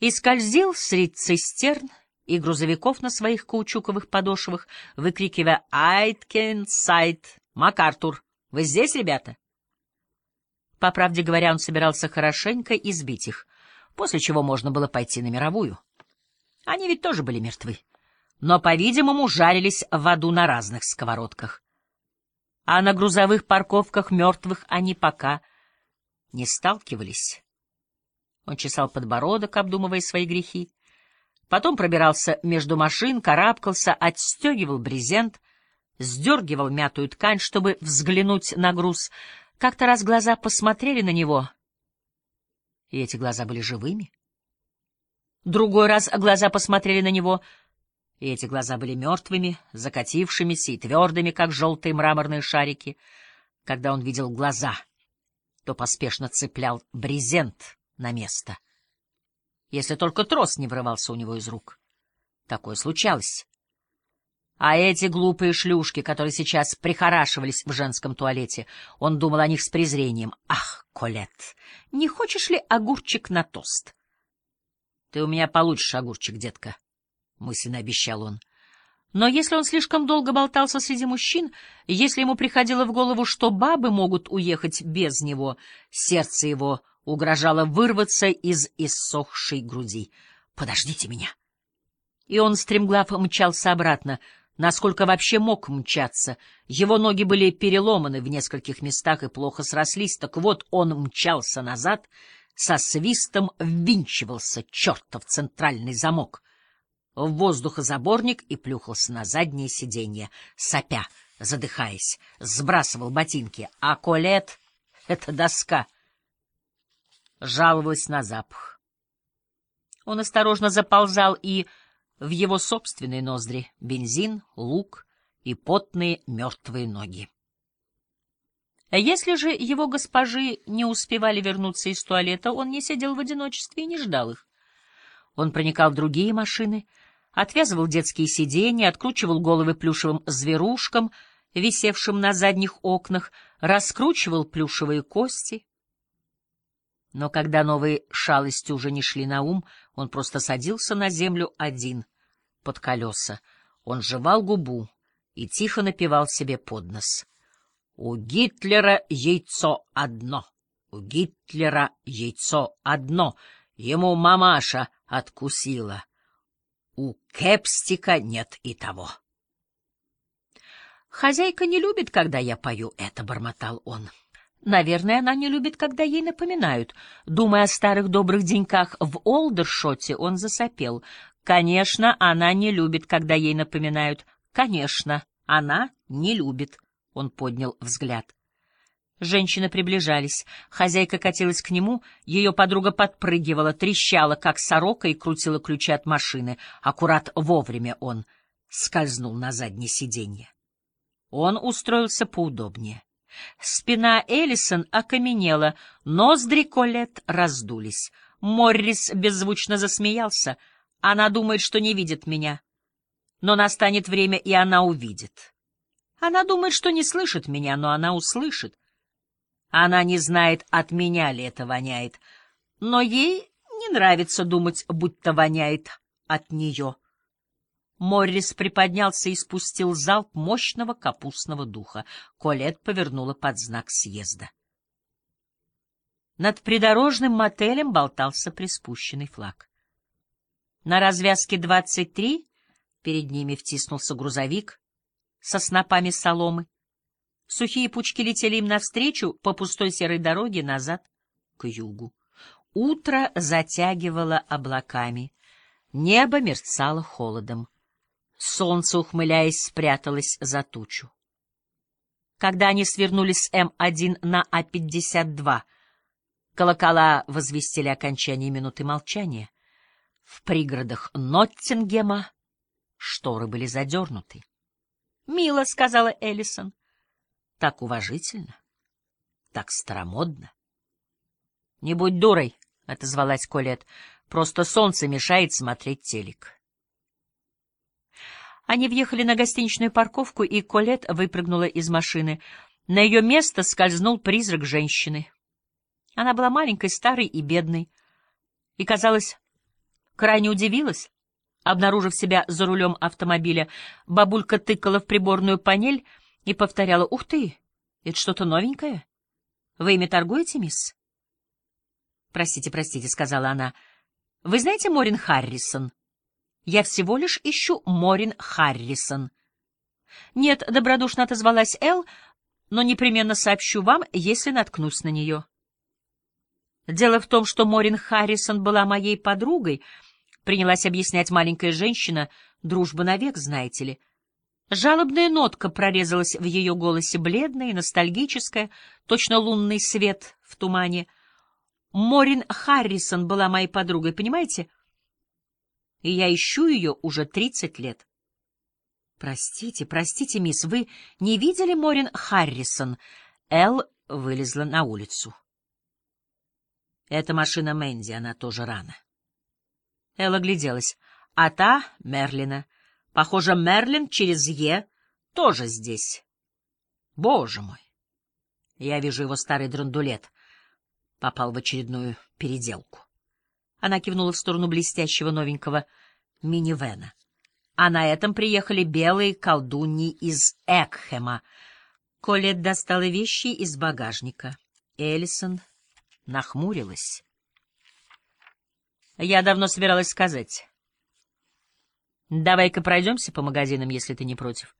и скользил среди цистерн и грузовиков на своих каучуковых подошвах, выкрикивая «Айткен сайт! МакАртур! Вы здесь, ребята?» По правде говоря, он собирался хорошенько избить их, после чего можно было пойти на мировую. Они ведь тоже были мертвы, но, по-видимому, жарились в аду на разных сковородках. А на грузовых парковках мертвых они пока не сталкивались. Он чесал подбородок, обдумывая свои грехи. Потом пробирался между машин, карабкался, отстегивал брезент, сдергивал мятую ткань, чтобы взглянуть на груз. Как-то раз глаза посмотрели на него, и эти глаза были живыми. Другой раз глаза посмотрели на него, и эти глаза были мертвыми, закатившимися и твердыми, как желтые мраморные шарики. Когда он видел глаза, то поспешно цеплял брезент на место. Если только трос не врывался у него из рук. Такое случалось. А эти глупые шлюшки, которые сейчас прихорашивались в женском туалете, он думал о них с презрением. «Ах, Колет, не хочешь ли огурчик на тост?» Ты у меня получишь огурчик, детка, — мысленно обещал он. Но если он слишком долго болтался среди мужчин, если ему приходило в голову, что бабы могут уехать без него, сердце его угрожало вырваться из иссохшей груди. «Подождите меня!» И он стремглав мчался обратно, насколько вообще мог мчаться. Его ноги были переломаны в нескольких местах и плохо срослись, так вот он мчался назад — со свистом ввинчивался чертов центральный замок в воздухозаборник и плюхался на заднее сиденье, сопя, задыхаясь, сбрасывал ботинки, а Колет, эта доска, жаловалась на запах. Он осторожно заползал и в его собственные ноздри бензин, лук и потные мертвые ноги. Если же его госпожи не успевали вернуться из туалета, он не сидел в одиночестве и не ждал их. Он проникал в другие машины, отвязывал детские сиденья, откручивал головы плюшевым зверушкам, висевшим на задних окнах, раскручивал плюшевые кости. Но когда новые шалости уже не шли на ум, он просто садился на землю один, под колеса. Он жевал губу и тихо напевал себе под нос — у Гитлера яйцо одно, у Гитлера яйцо одно, ему мамаша откусила. У Кепстика нет и того. «Хозяйка не любит, когда я пою это», — бормотал он. Наверное, она не любит, когда ей напоминают. Думая о старых добрых деньках в Олдершоте, он засопел. Конечно, она не любит, когда ей напоминают. Конечно, она не любит. Он поднял взгляд. Женщины приближались. Хозяйка катилась к нему, ее подруга подпрыгивала, трещала, как сорока, и крутила ключи от машины. Аккурат вовремя он скользнул на заднее сиденье. Он устроился поудобнее. Спина Эллисон окаменела, ноздри Колет раздулись. Моррис беззвучно засмеялся. Она думает, что не видит меня. Но настанет время, и она увидит. Она думает, что не слышит меня, но она услышит. Она не знает, от меня ли это воняет, но ей не нравится думать, будто воняет от нее. Моррис приподнялся и спустил залп мощного капустного духа. Колет повернула под знак съезда. Над придорожным мотелем болтался приспущенный флаг. На развязке 23 перед ними втиснулся грузовик, со снопами соломы. Сухие пучки летели им навстречу по пустой серой дороге назад к югу. Утро затягивало облаками, небо мерцало холодом. Солнце, ухмыляясь, спряталось за тучу. Когда они свернули с М1 на А-52, колокола возвестили окончание минуты молчания. В пригородах Ноттингема шторы были задернуты. Мило, — сказала Эллисон. Так уважительно, так старомодно. — Не будь дурой, — отозвалась Колет. Просто солнце мешает смотреть телек. Они въехали на гостиничную парковку, и Колет выпрыгнула из машины. На ее место скользнул призрак женщины. Она была маленькой, старой и бедной, и казалась крайне удивилась. Обнаружив себя за рулем автомобиля, бабулька тыкала в приборную панель и повторяла «Ух ты! Это что-то новенькое? Вы ими торгуете, мисс?» «Простите, простите», — сказала она. «Вы знаете Морин Харрисон?» «Я всего лишь ищу Морин Харрисон». «Нет», — добродушно отозвалась Эл, «но непременно сообщу вам, если наткнусь на нее». Дело в том, что Морин Харрисон была моей подругой, принялась объяснять маленькая женщина, дружба навек, знаете ли. Жалобная нотка прорезалась в ее голосе, бледная и ностальгическая, точно лунный свет в тумане. Морин Харрисон была моей подругой, понимаете? И я ищу ее уже тридцать лет. Простите, простите, мисс, вы не видели Морин Харрисон? Эл вылезла на улицу. Это машина Мэнди, она тоже рано. Элла гляделась. А та — Мерлина. Похоже, Мерлин через Е тоже здесь. Боже мой! Я вижу его старый драндулет. Попал в очередную переделку. Она кивнула в сторону блестящего новенького минивэна. А на этом приехали белые колдуньи из Экхема. Колет достала вещи из багажника. Эллисон нахмурилась. Я давно собиралась сказать. Давай-ка пройдемся по магазинам, если ты не против.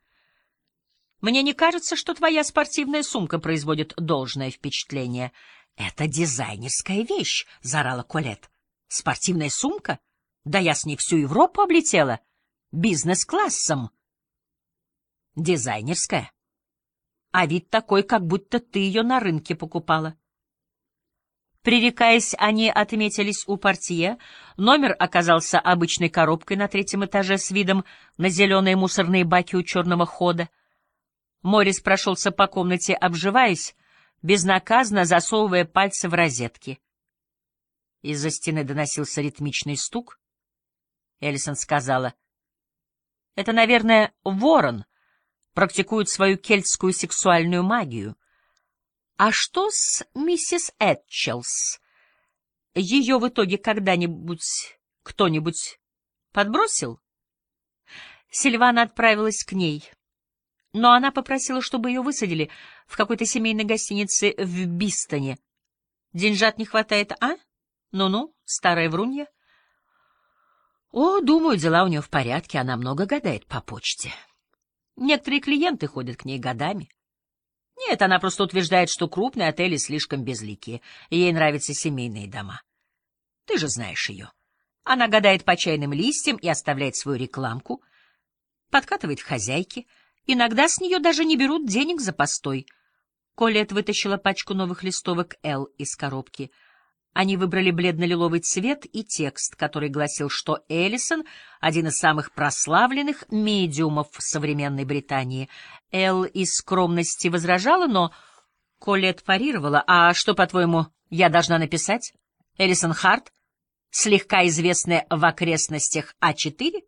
Мне не кажется, что твоя спортивная сумка производит должное впечатление. Это дизайнерская вещь, — заорала Колет. Спортивная сумка? Да я с ней всю Европу облетела. Бизнес-классом. Дизайнерская. А вид такой, как будто ты ее на рынке покупала. Пререкаясь, они отметились у портье. Номер оказался обычной коробкой на третьем этаже с видом на зеленые мусорные баки у черного хода. Морис прошелся по комнате, обживаясь, безнаказанно засовывая пальцы в розетки. Из-за стены доносился ритмичный стук. Эллисон сказала, — Это, наверное, ворон практикует свою кельтскую сексуальную магию. А что с миссис Этчелс? Ее в итоге когда-нибудь кто-нибудь подбросил? Сильвана отправилась к ней, но она попросила, чтобы ее высадили в какой-то семейной гостинице в Бистоне. Деньжат не хватает, а? Ну-ну, старая врунья. О, думаю, дела у нее в порядке, она много гадает по почте. Некоторые клиенты ходят к ней годами. Нет, она просто утверждает, что крупные отели слишком безликие, и ей нравятся семейные дома. Ты же знаешь ее. Она гадает по чайным листьям и оставляет свою рекламку, подкатывает хозяйки. Иногда с нее даже не берут денег за постой. Колет вытащила пачку новых листовок «Л» из коробки — они выбрали бледно-лиловый цвет и текст, который гласил, что Эллисон — один из самых прославленных медиумов современной Британии. Эл из скромности возражала, но Колет парировала. «А что, по-твоему, я должна написать? Эллисон Харт, слегка известная в окрестностях А4?»